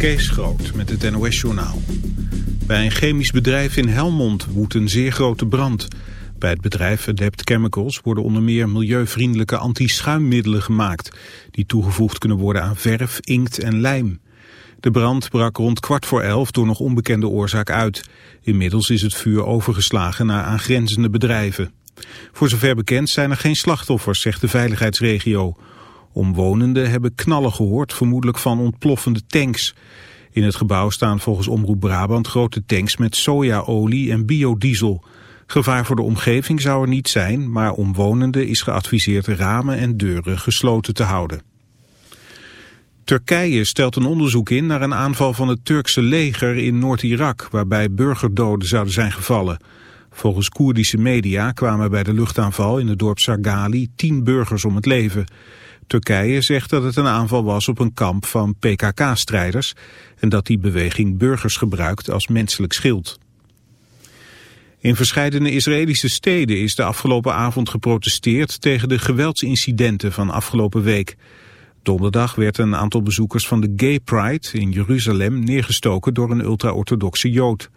Kees Groot met het NOS-journaal. Bij een chemisch bedrijf in Helmond woedt een zeer grote brand. Bij het bedrijf Adept Chemicals worden onder meer milieuvriendelijke anti-schuimmiddelen gemaakt... die toegevoegd kunnen worden aan verf, inkt en lijm. De brand brak rond kwart voor elf door nog onbekende oorzaak uit. Inmiddels is het vuur overgeslagen naar aangrenzende bedrijven. Voor zover bekend zijn er geen slachtoffers, zegt de veiligheidsregio... Omwonenden hebben knallen gehoord, vermoedelijk van ontploffende tanks. In het gebouw staan volgens Omroep Brabant grote tanks met sojaolie en biodiesel. Gevaar voor de omgeving zou er niet zijn, maar omwonenden is geadviseerd ramen en deuren gesloten te houden. Turkije stelt een onderzoek in naar een aanval van het Turkse leger in Noord-Irak, waarbij burgerdoden zouden zijn gevallen. Volgens Koerdische media kwamen bij de luchtaanval in het dorp Sargali tien burgers om het leven. Turkije zegt dat het een aanval was op een kamp van PKK-strijders en dat die beweging burgers gebruikt als menselijk schild. In verscheidene Israëlische steden is de afgelopen avond geprotesteerd tegen de geweldsincidenten van afgelopen week. Donderdag werd een aantal bezoekers van de Gay Pride in Jeruzalem neergestoken door een ultra-orthodoxe Jood.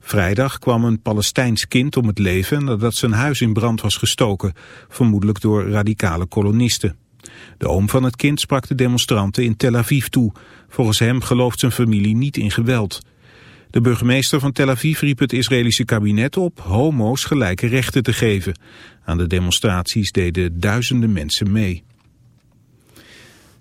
Vrijdag kwam een Palestijns kind om het leven nadat zijn huis in brand was gestoken, vermoedelijk door radicale kolonisten. De oom van het kind sprak de demonstranten in Tel Aviv toe. Volgens hem gelooft zijn familie niet in geweld. De burgemeester van Tel Aviv riep het Israëlische kabinet op homo's gelijke rechten te geven. Aan de demonstraties deden duizenden mensen mee.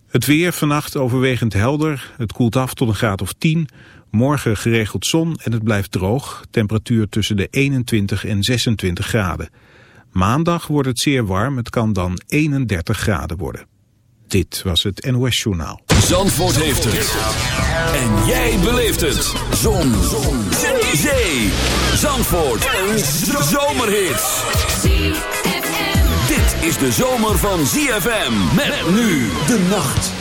Het weer vannacht overwegend helder. Het koelt af tot een graad of 10. Morgen geregeld zon en het blijft droog. Temperatuur tussen de 21 en 26 graden. Maandag wordt het zeer warm. Het kan dan 31 graden worden. Dit was het NOS Journaal. Zandvoort heeft het. En jij beleeft het. Zon. Zon. Zee. Zandvoort. Een zomerhit. Dit is de zomer van ZFM. Met nu de nacht.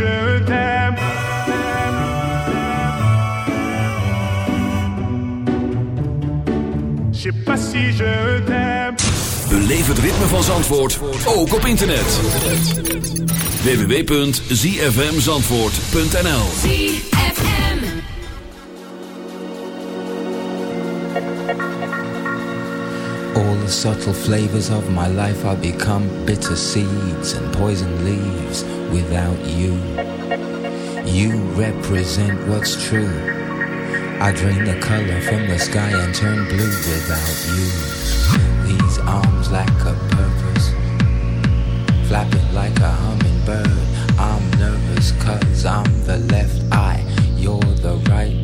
Pas si je t'aime. Je sais pas si je t'aime. Beleef het ritme van Zandvoort, ook op internet. www.zfmzandvoort.nl ZFM. All the subtle flavors of my life are become bitter seeds and poison leaves without you. You represent what's true. I drain the color from the sky and turn blue without you. These arms lack a purpose, flapping like a hummingbird. I'm nervous cause I'm the left eye, you're the right.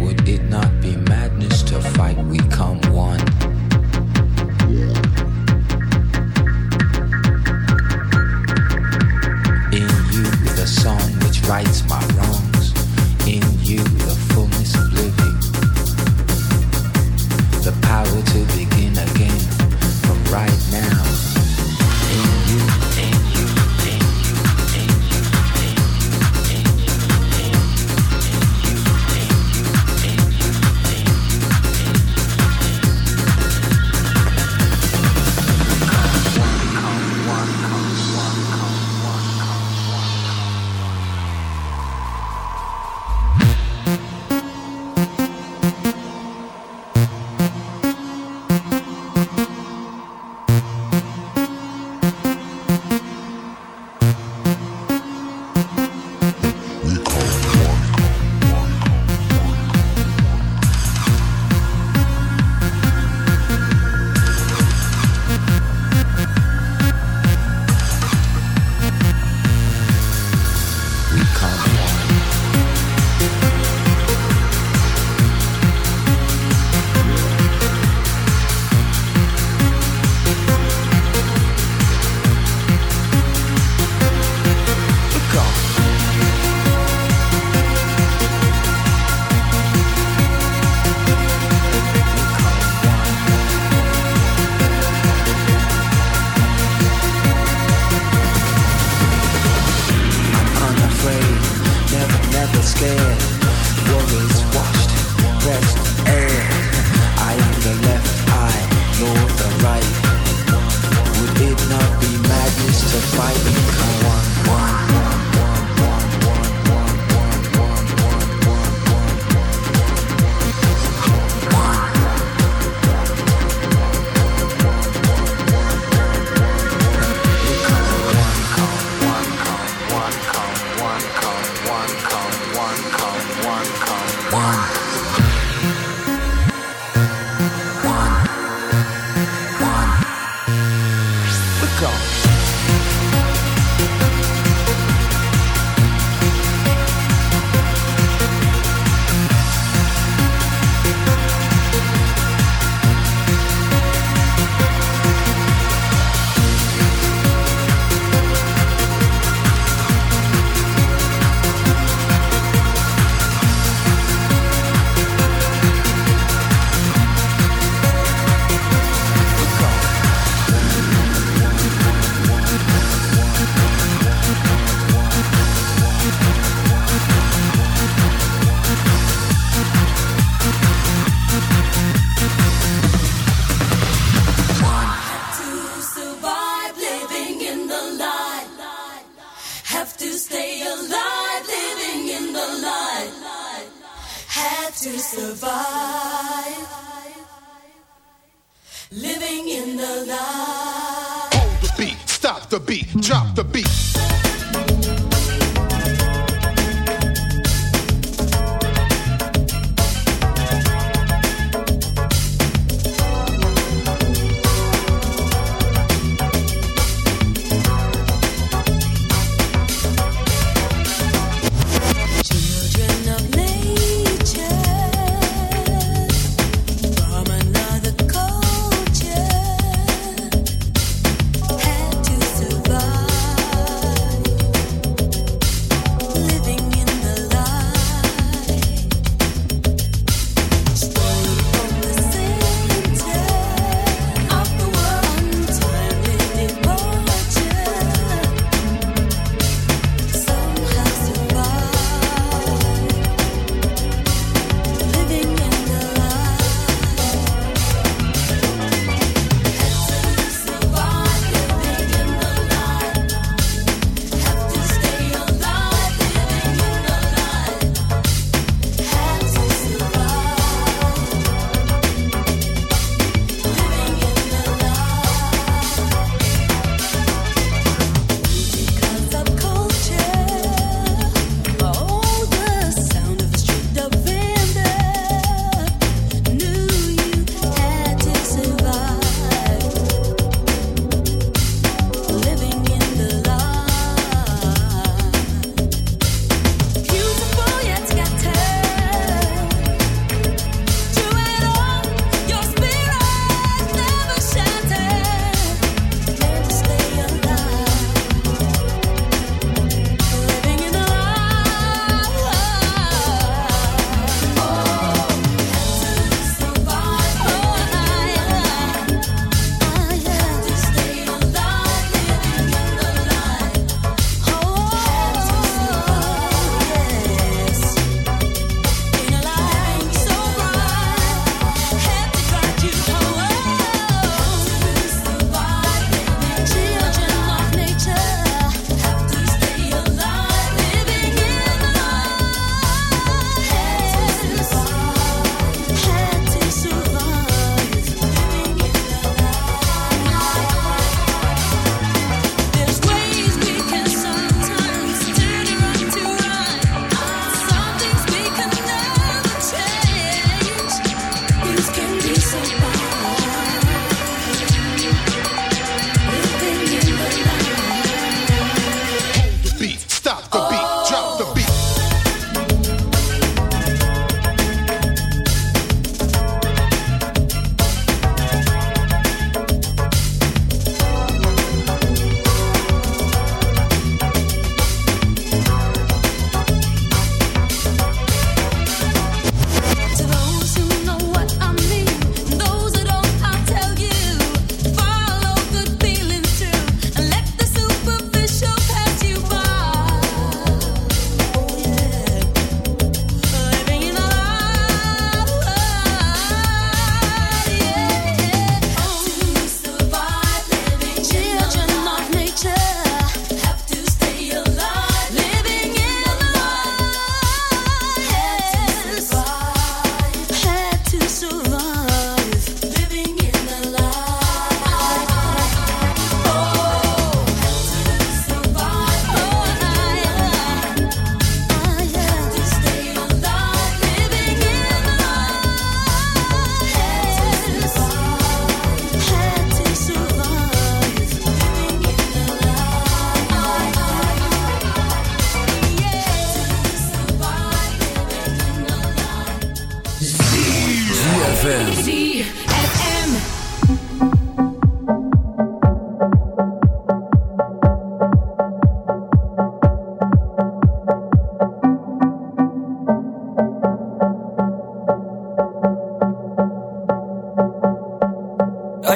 Would it not be madness to fight? We come lights man. Welcome.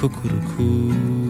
Cuckoo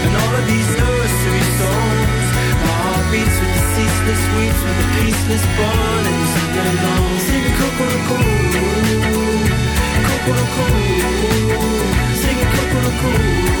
and all of these nursery songs. My heart beats with the ceaseless weeds, with the peaceless bond, and we sing along. Sing Kokoro Kokoro, Kokoro Kokoro, sing Kokoro Kokoro.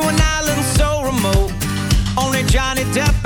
You and I, a little so remote. Only Johnny Depp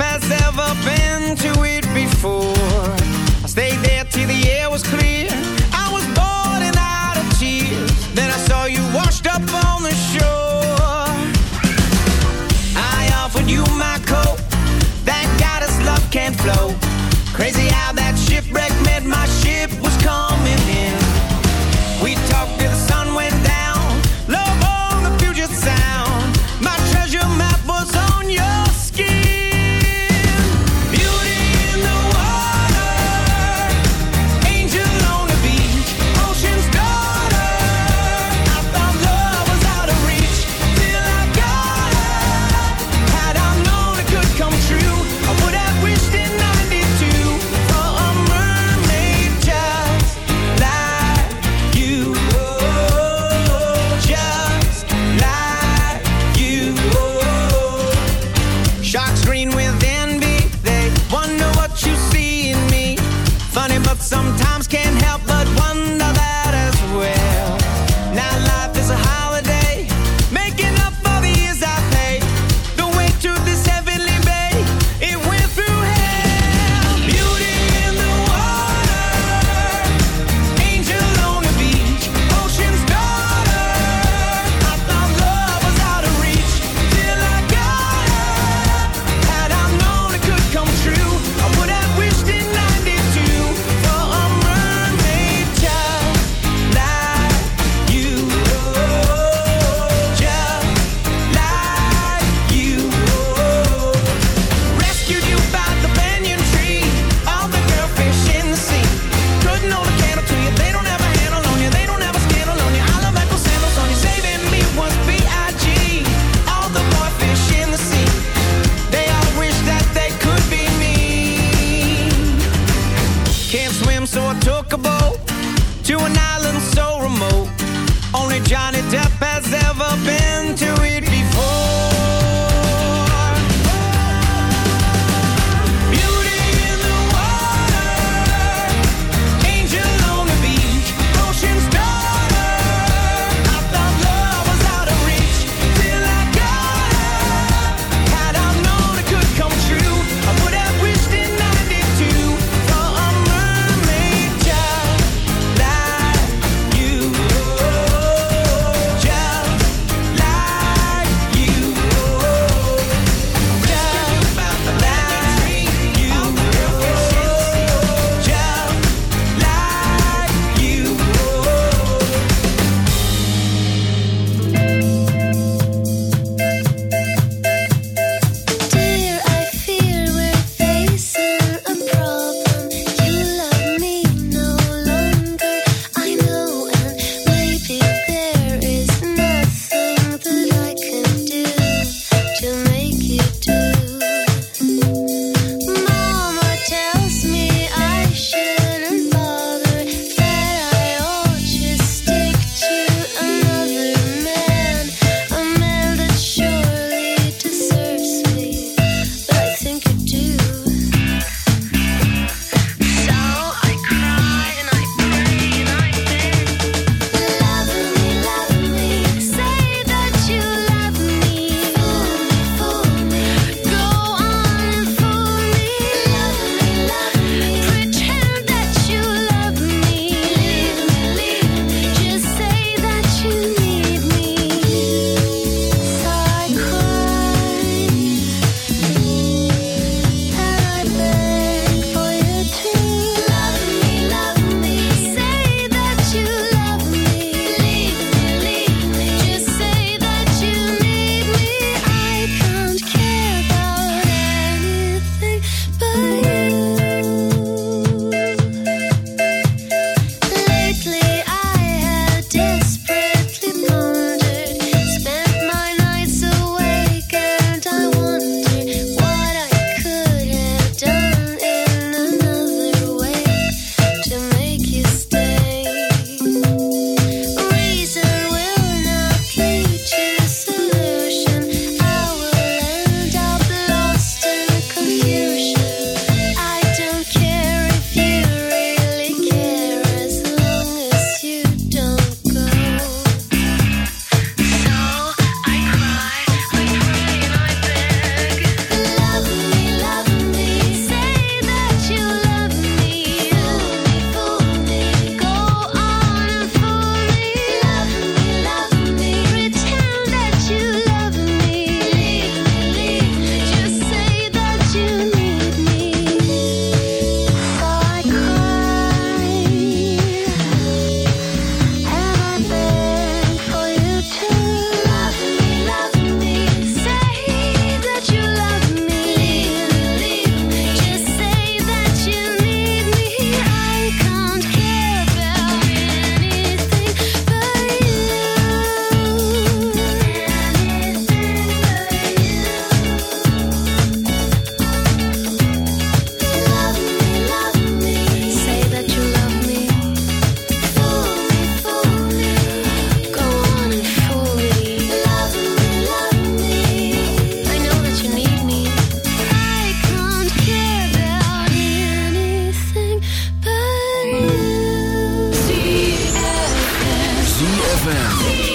Pushed